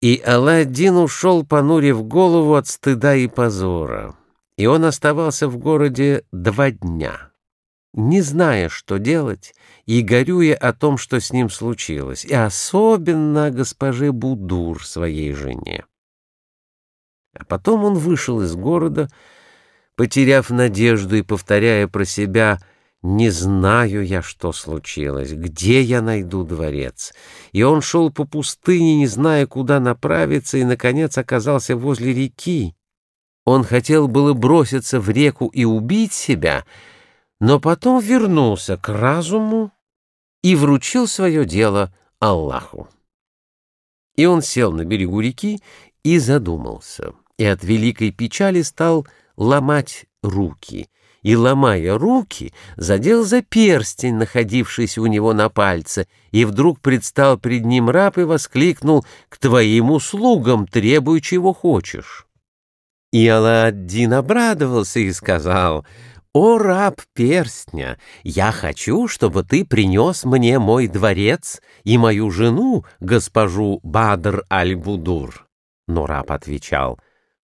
И Аладдин ушел, понурив голову от стыда и позора. И он оставался в городе два дня, не зная, что делать, и горюя о том, что с ним случилось, и особенно госпоже Будур, своей жене. А потом он вышел из города, потеряв надежду и повторяя про себя — не знаю я, что случилось, где я найду дворец. И он шел по пустыне, не зная, куда направиться, и, наконец, оказался возле реки. Он хотел было броситься в реку и убить себя, но потом вернулся к разуму и вручил свое дело Аллаху. И он сел на берегу реки и задумался, и от великой печали стал ломать руки — и, ломая руки, задел за перстень, находившийся у него на пальце, и вдруг предстал пред ним раб и воскликнул «К твоим услугам требуй, чего хочешь». И Алладдин обрадовался и сказал «О, раб перстня, я хочу, чтобы ты принес мне мой дворец и мою жену, госпожу Бадр аль-Будур». Но раб отвечал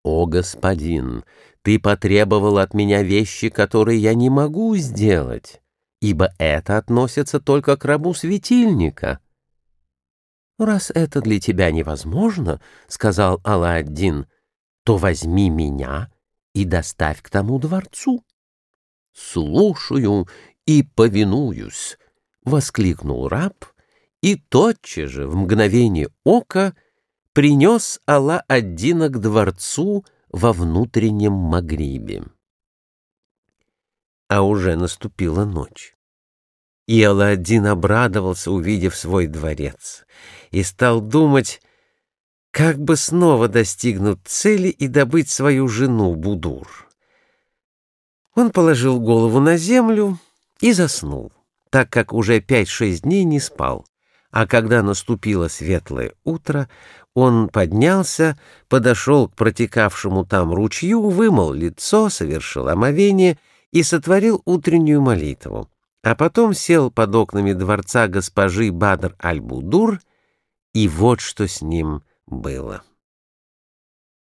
«О, господин, ты потребовал от меня вещи, которые я не могу сделать, ибо это относится только к рабу светильника. «Раз это для тебя невозможно, — сказал Алладдин, — то возьми меня и доставь к тому дворцу». «Слушаю и повинуюсь», — воскликнул раб, и тотчас же, в мгновение ока, принес Алла-Аддина к дворцу, во внутреннем Магрибе. А уже наступила ночь. И Аладдин обрадовался, увидев свой дворец, и стал думать, как бы снова достигнуть цели и добыть свою жену Будур. Он положил голову на землю и заснул, так как уже пять-шесть дней не спал а когда наступило светлое утро, он поднялся, подошел к протекавшему там ручью, вымыл лицо, совершил омовение и сотворил утреннюю молитву, а потом сел под окнами дворца госпожи Бадр аль-Будур, и вот что с ним было.